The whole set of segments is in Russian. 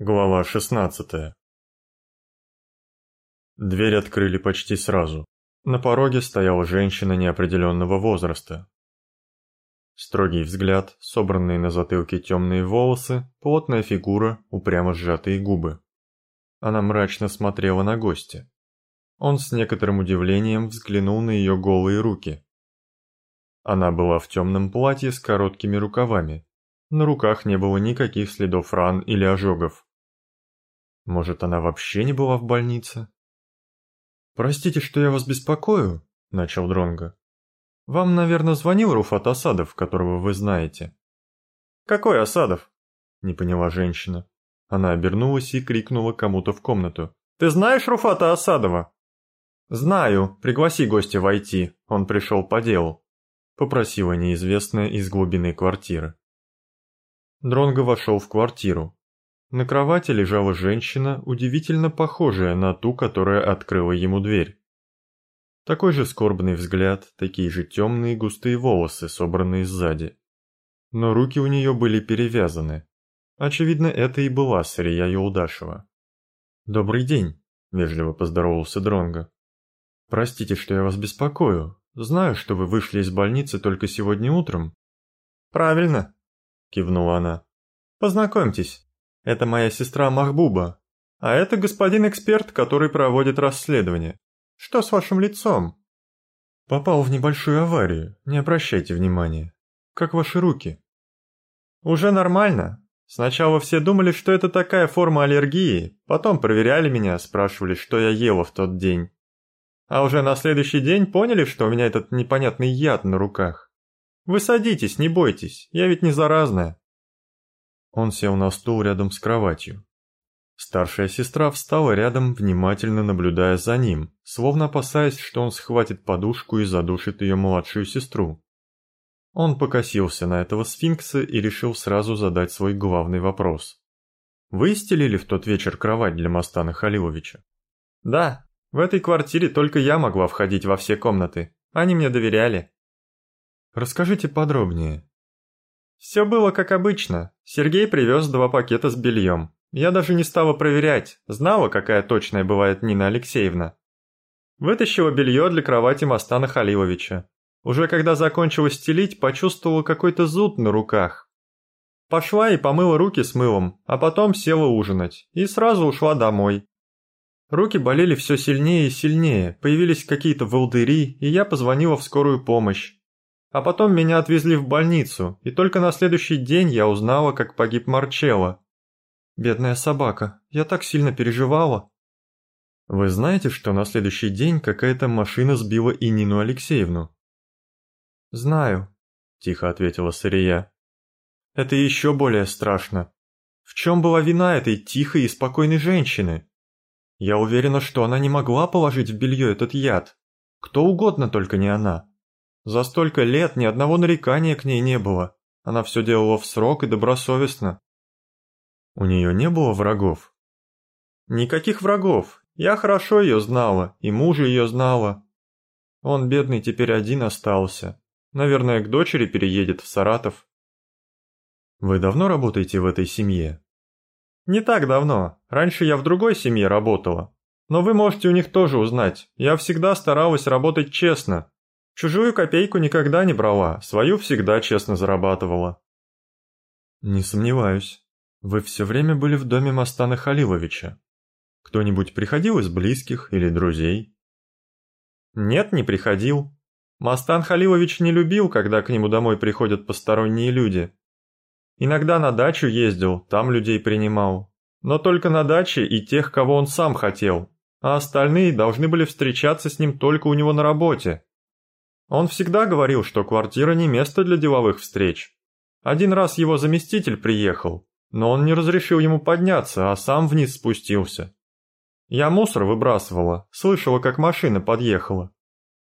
Глава 16 Дверь открыли почти сразу. На пороге стояла женщина неопределенного возраста. Строгий взгляд, собранные на затылке темные волосы, плотная фигура, упрямо сжатые губы. Она мрачно смотрела на гостя. Он с некоторым удивлением взглянул на ее голые руки. Она была в темном платье с короткими рукавами, на руках не было никаких следов ран или ожогов. Может, она вообще не была в больнице? «Простите, что я вас беспокою», — начал Дронго. «Вам, наверное, звонил Руфат Асадов, которого вы знаете». «Какой Асадов?» — не поняла женщина. Она обернулась и крикнула кому-то в комнату. «Ты знаешь Руфата Асадова?» «Знаю. Пригласи гостя войти. Он пришел по делу», — попросила неизвестная из глубины квартиры. Дронго вошел в квартиру. На кровати лежала женщина, удивительно похожая на ту, которая открыла ему дверь. Такой же скорбный взгляд, такие же темные густые волосы, собранные сзади. Но руки у нее были перевязаны. Очевидно, это и была Сария Юлдашева. «Добрый день», — вежливо поздоровался Дронго. «Простите, что я вас беспокою. Знаю, что вы вышли из больницы только сегодня утром». «Правильно», кивнула она. Познакомьтесь, это моя сестра Махбуба, а это господин эксперт, который проводит расследование. Что с вашим лицом? Попал в небольшую аварию, не обращайте внимания. Как ваши руки? Уже нормально. Сначала все думали, что это такая форма аллергии, потом проверяли меня, спрашивали, что я ела в тот день. А уже на следующий день поняли, что у меня этот непонятный яд на руках. Вы садитесь, не бойтесь, я ведь не заразная. Он сел на стул рядом с кроватью. Старшая сестра встала рядом, внимательно наблюдая за ним, словно опасаясь, что он схватит подушку и задушит ее младшую сестру. Он покосился на этого сфинкса и решил сразу задать свой главный вопрос. «Вы стелили в тот вечер кровать для Мастана Халиловича?» «Да, в этой квартире только я могла входить во все комнаты. Они мне доверяли». Расскажите подробнее. Все было как обычно. Сергей привез два пакета с бельем. Я даже не стала проверять, знала, какая точная бывает Нина Алексеевна. Вытащила белье для кровати Мастана Халиловича. Уже когда закончила стелить, почувствовала какой-то зуд на руках. Пошла и помыла руки с мылом, а потом села ужинать, и сразу ушла домой. Руки болели все сильнее и сильнее, появились какие-то волдыри, и я позвонила в скорую помощь. А потом меня отвезли в больницу, и только на следующий день я узнала, как погиб Марчелло. Бедная собака, я так сильно переживала. Вы знаете, что на следующий день какая-то машина сбила и Нину Алексеевну? Знаю, тихо ответила Сырия. Это еще более страшно. В чем была вина этой тихой и спокойной женщины? Я уверена, что она не могла положить в белье этот яд. Кто угодно, только не она. За столько лет ни одного нарекания к ней не было. Она все делала в срок и добросовестно. У нее не было врагов? Никаких врагов. Я хорошо ее знала, и мужа ее знала. Он, бедный, теперь один остался. Наверное, к дочери переедет в Саратов. Вы давно работаете в этой семье? Не так давно. Раньше я в другой семье работала. Но вы можете у них тоже узнать. Я всегда старалась работать честно, Чужую копейку никогда не брала, свою всегда честно зарабатывала. Не сомневаюсь. Вы все время были в доме Мастана Халиловича. Кто-нибудь приходил из близких или друзей? Нет, не приходил. Мастан Халилович не любил, когда к нему домой приходят посторонние люди. Иногда на дачу ездил, там людей принимал. Но только на даче и тех, кого он сам хотел, а остальные должны были встречаться с ним только у него на работе. Он всегда говорил, что квартира не место для деловых встреч. Один раз его заместитель приехал, но он не разрешил ему подняться, а сам вниз спустился. Я мусор выбрасывала, слышала, как машина подъехала.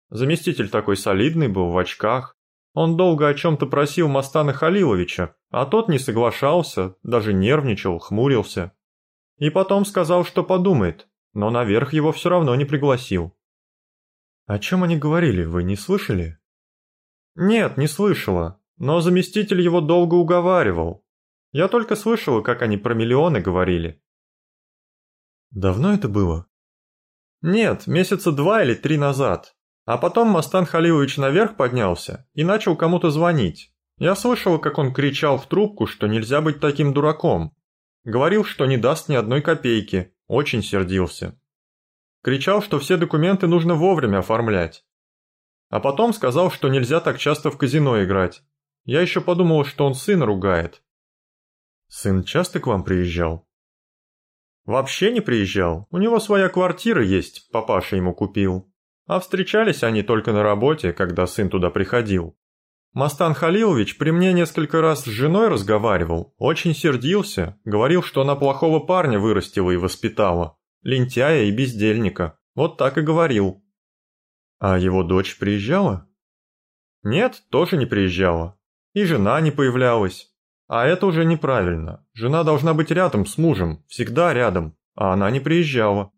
Заместитель такой солидный был, в очках. Он долго о чем-то просил Мастана Халиловича, а тот не соглашался, даже нервничал, хмурился. И потом сказал, что подумает, но наверх его все равно не пригласил. О чем они говорили, вы не слышали? Нет, не слышала, но заместитель его долго уговаривал. Я только слышала, как они про миллионы говорили. Давно это было? Нет, месяца два или три назад. А потом Мастан Халилович наверх поднялся и начал кому-то звонить. Я слышал, как он кричал в трубку, что нельзя быть таким дураком. Говорил, что не даст ни одной копейки, очень сердился. Кричал, что все документы нужно вовремя оформлять. А потом сказал, что нельзя так часто в казино играть. Я еще подумал, что он сына ругает. Сын часто к вам приезжал? Вообще не приезжал. У него своя квартира есть, папаша ему купил. А встречались они только на работе, когда сын туда приходил. Мастан Халилович при мне несколько раз с женой разговаривал, очень сердился, говорил, что она плохого парня вырастила и воспитала, лентяя и бездельника. Вот так и говорил. А его дочь приезжала? Нет, тоже не приезжала. И жена не появлялась. А это уже неправильно. Жена должна быть рядом с мужем, всегда рядом, а она не приезжала.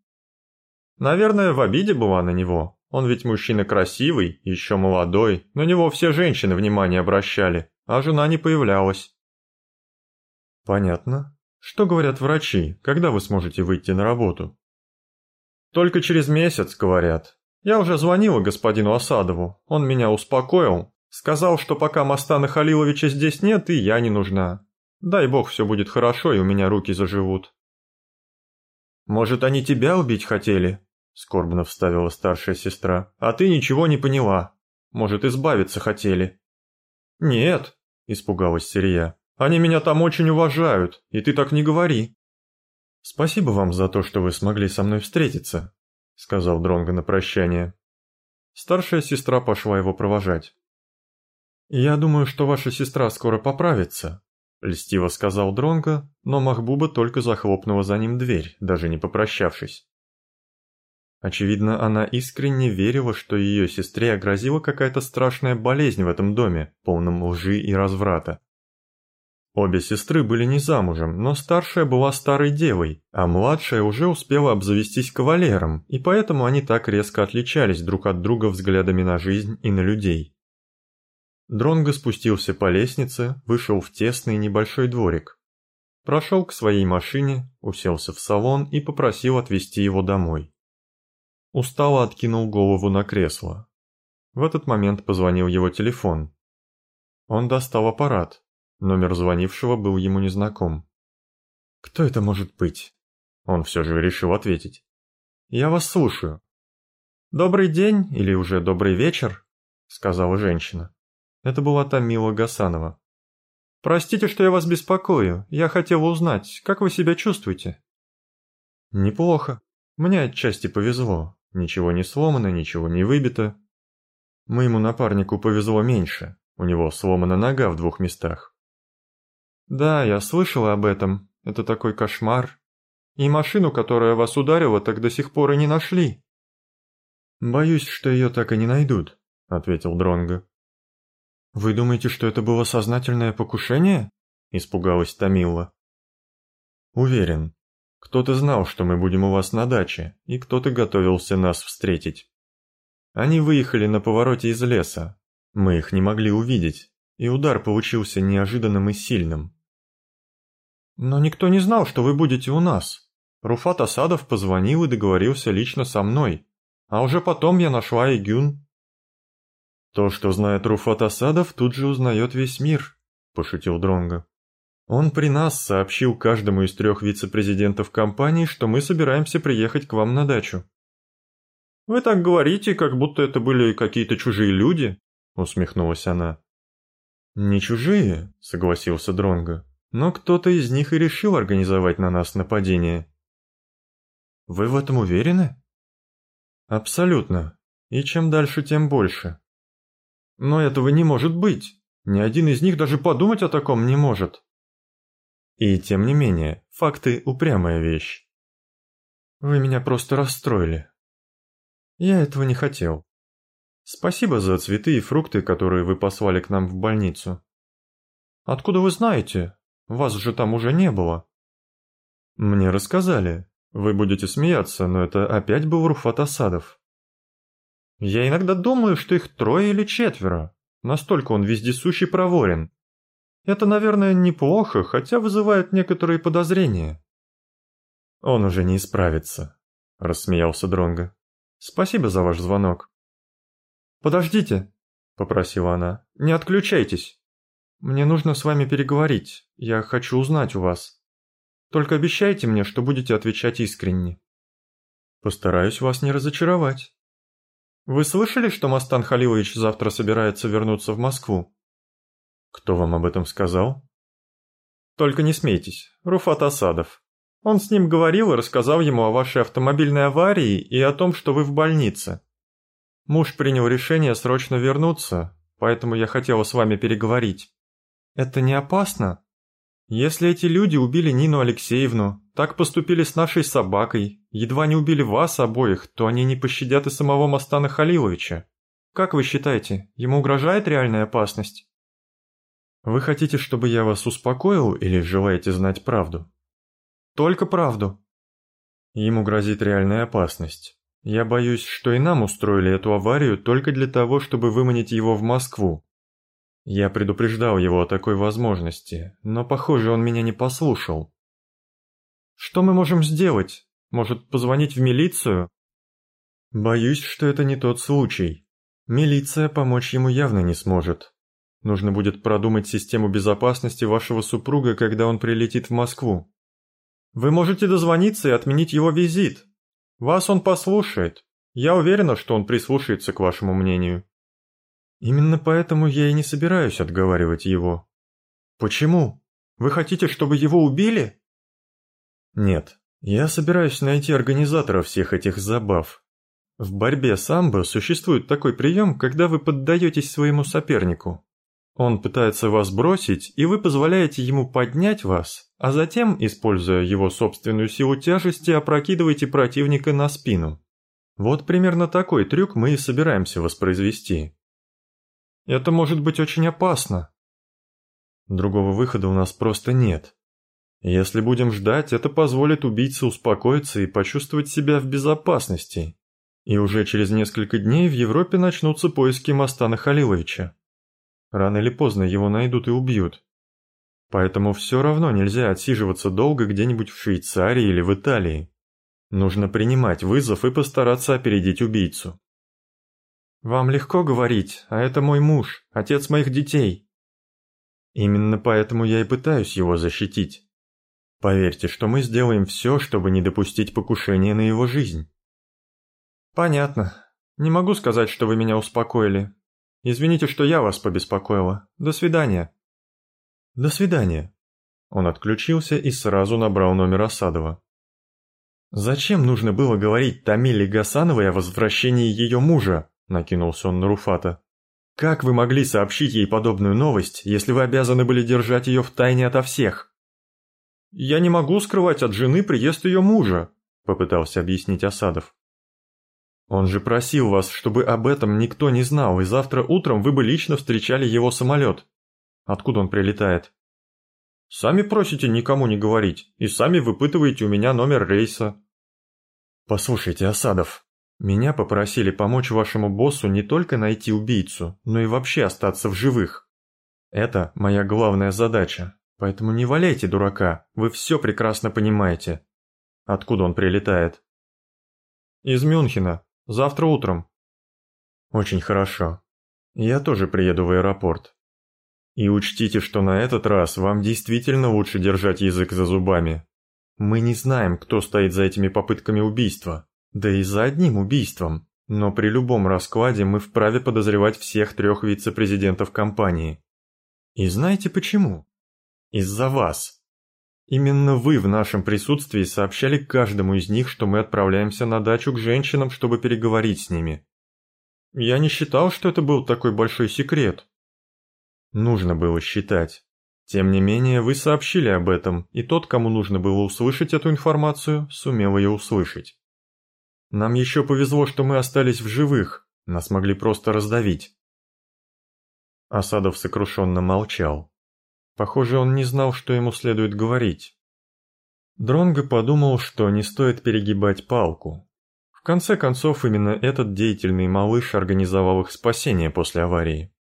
Наверное, в обиде была на него. Он ведь мужчина красивый, еще молодой, на него все женщины внимание обращали, а жена не появлялась. Понятно. Что говорят врачи, когда вы сможете выйти на работу? Только через месяц, говорят. Я уже звонила господину Осадову, он меня успокоил, Сказал, что пока Мастана Халиловича здесь нет, и я не нужна. Дай бог все будет хорошо, и у меня руки заживут. «Может, они тебя убить хотели?» – скорбно вставила старшая сестра. «А ты ничего не поняла. Может, избавиться хотели?» «Нет», – испугалась Сирия. «Они меня там очень уважают, и ты так не говори». «Спасибо вам за то, что вы смогли со мной встретиться», – сказал Дронго на прощание. Старшая сестра пошла его провожать. «Я думаю, что ваша сестра скоро поправится», – льстиво сказал Дронго, но Махбуба только захлопнула за ним дверь, даже не попрощавшись. Очевидно, она искренне верила, что ее сестре огрозила какая-то страшная болезнь в этом доме, полном лжи и разврата. Обе сестры были не замужем, но старшая была старой девой, а младшая уже успела обзавестись кавалером, и поэтому они так резко отличались друг от друга взглядами на жизнь и на людей. Дронго спустился по лестнице, вышел в тесный небольшой дворик. Прошел к своей машине, уселся в салон и попросил отвезти его домой. Устало откинул голову на кресло. В этот момент позвонил его телефон. Он достал аппарат. Номер звонившего был ему незнаком. «Кто это может быть?» Он все же решил ответить. «Я вас слушаю». «Добрый день или уже добрый вечер», — сказала женщина. Это была Тамила Гасанова. «Простите, что я вас беспокою. Я хотела узнать, как вы себя чувствуете?» «Неплохо. Мне отчасти повезло. Ничего не сломано, ничего не выбито. Моему напарнику повезло меньше. У него сломана нога в двух местах». «Да, я слышала об этом. Это такой кошмар. И машину, которая вас ударила, так до сих пор и не нашли». «Боюсь, что ее так и не найдут», — ответил Дронго. «Вы думаете, что это было сознательное покушение?» – испугалась Томила. «Уверен. Кто-то знал, что мы будем у вас на даче, и кто-то готовился нас встретить. Они выехали на повороте из леса. Мы их не могли увидеть, и удар получился неожиданным и сильным. «Но никто не знал, что вы будете у нас. Руфат Асадов позвонил и договорился лично со мной, а уже потом я нашла Игюн «То, что знает Руфат Асадов, тут же узнает весь мир», – пошутил Дронго. «Он при нас сообщил каждому из трех вице-президентов компании, что мы собираемся приехать к вам на дачу». «Вы так говорите, как будто это были какие-то чужие люди», – усмехнулась она. «Не чужие», – согласился Дронго, – «но кто-то из них и решил организовать на нас нападение». «Вы в этом уверены?» «Абсолютно. И чем дальше, тем больше. Но этого не может быть. Ни один из них даже подумать о таком не может. И тем не менее, факты – упрямая вещь. Вы меня просто расстроили. Я этого не хотел. Спасибо за цветы и фрукты, которые вы послали к нам в больницу. Откуда вы знаете? Вас же там уже не было. Мне рассказали. Вы будете смеяться, но это опять был Руфат Асадов. Я иногда думаю, что их трое или четверо. Настолько он вездесущий проворен. Это, наверное, неплохо, хотя вызывает некоторые подозрения. Он уже не исправится, рассмеялся Дронго. Спасибо за ваш звонок. Подождите, попросила она. Не отключайтесь. Мне нужно с вами переговорить. Я хочу узнать у вас. Только обещайте мне, что будете отвечать искренне. Постараюсь вас не разочаровать. Вы слышали, что Мастан Халилович завтра собирается вернуться в Москву? Кто вам об этом сказал? Только не смейтесь, Руфат Асадов. Он с ним говорил и рассказал ему о вашей автомобильной аварии и о том, что вы в больнице. Муж принял решение срочно вернуться, поэтому я хотела с вами переговорить. Это не опасно? Если эти люди убили Нину Алексеевну, так поступили с нашей собакой, едва не убили вас обоих, то они не пощадят и самого Мастана Халиловича. Как вы считаете, ему угрожает реальная опасность? Вы хотите, чтобы я вас успокоил или желаете знать правду? Только правду. Ему грозит реальная опасность. Я боюсь, что и нам устроили эту аварию только для того, чтобы выманить его в Москву. Я предупреждал его о такой возможности, но, похоже, он меня не послушал. Что мы можем сделать? Может, позвонить в милицию? Боюсь, что это не тот случай. Милиция помочь ему явно не сможет. Нужно будет продумать систему безопасности вашего супруга, когда он прилетит в Москву. Вы можете дозвониться и отменить его визит. Вас он послушает. Я уверена, что он прислушается к вашему мнению. Именно поэтому я и не собираюсь отговаривать его. Почему? Вы хотите, чтобы его убили? Нет, я собираюсь найти организатора всех этих забав. В борьбе самбо существует такой прием, когда вы поддаетесь своему сопернику. Он пытается вас бросить, и вы позволяете ему поднять вас, а затем, используя его собственную силу тяжести, опрокидываете противника на спину. Вот примерно такой трюк мы и собираемся воспроизвести. Это может быть очень опасно. Другого выхода у нас просто нет. Если будем ждать, это позволит убийце успокоиться и почувствовать себя в безопасности. И уже через несколько дней в Европе начнутся поиски Мастана Халиловича. Рано или поздно его найдут и убьют. Поэтому все равно нельзя отсиживаться долго где-нибудь в Швейцарии или в Италии. Нужно принимать вызов и постараться опередить убийцу. «Вам легко говорить, а это мой муж, отец моих детей». Именно поэтому я и пытаюсь его защитить. Поверьте, что мы сделаем все, чтобы не допустить покушения на его жизнь. Понятно. Не могу сказать, что вы меня успокоили. Извините, что я вас побеспокоила. До свидания». «До свидания». Он отключился и сразу набрал номер Осадова. «Зачем нужно было говорить Тамиле Гасановой о возвращении ее мужа?» – накинулся он на Руфата. «Как вы могли сообщить ей подобную новость, если вы обязаны были держать ее в тайне ото всех?» «Я не могу скрывать от жены приезд ее мужа», – попытался объяснить Осадов. Он же просил вас, чтобы об этом никто не знал, и завтра утром вы бы лично встречали его самолет. Откуда он прилетает? Сами просите никому не говорить, и сами выпытываете у меня номер рейса. Послушайте, Осадов, меня попросили помочь вашему боссу не только найти убийцу, но и вообще остаться в живых. Это моя главная задача, поэтому не валяйте дурака, вы все прекрасно понимаете. Откуда он прилетает? Из Мюнхена, Завтра утром. Очень хорошо. Я тоже приеду в аэропорт. И учтите, что на этот раз вам действительно лучше держать язык за зубами. Мы не знаем, кто стоит за этими попытками убийства, да и за одним убийством, но при любом раскладе мы вправе подозревать всех трех вице-президентов компании. И знаете почему? Из-за вас. Именно вы в нашем присутствии сообщали каждому из них, что мы отправляемся на дачу к женщинам, чтобы переговорить с ними. Я не считал, что это был такой большой секрет. Нужно было считать. Тем не менее, вы сообщили об этом, и тот, кому нужно было услышать эту информацию, сумел ее услышать. Нам еще повезло, что мы остались в живых, нас могли просто раздавить. Асадов сокрушенно молчал. Похоже, он не знал, что ему следует говорить. Дронго подумал, что не стоит перегибать палку. В конце концов, именно этот деятельный малыш организовал их спасение после аварии.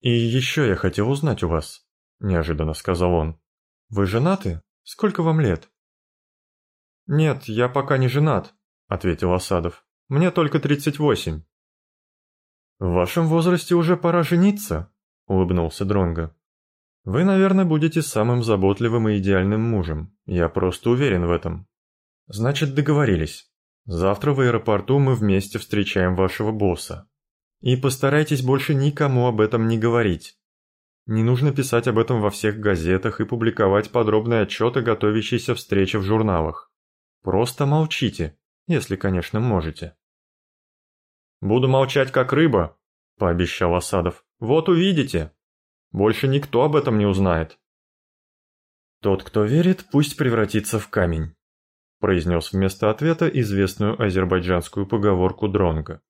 «И еще я хотел узнать у вас», неожиданно сказал он. Вы женаты? Сколько вам лет? Нет, я пока не женат, ответил Осадов. Мне только тридцать восемь. В вашем возрасте уже пора жениться, улыбнулся Дронго. Вы, наверное, будете самым заботливым и идеальным мужем. Я просто уверен в этом. Значит, договорились. Завтра в аэропорту мы вместе встречаем вашего босса. И постарайтесь больше никому об этом не говорить. Не нужно писать об этом во всех газетах и публиковать подробные отчеты готовящейся встречи в журналах. Просто молчите, если, конечно, можете. «Буду молчать как рыба», – пообещал Осадов. «Вот увидите. Больше никто об этом не узнает». «Тот, кто верит, пусть превратится в камень», – произнес вместо ответа известную азербайджанскую поговорку Дронга.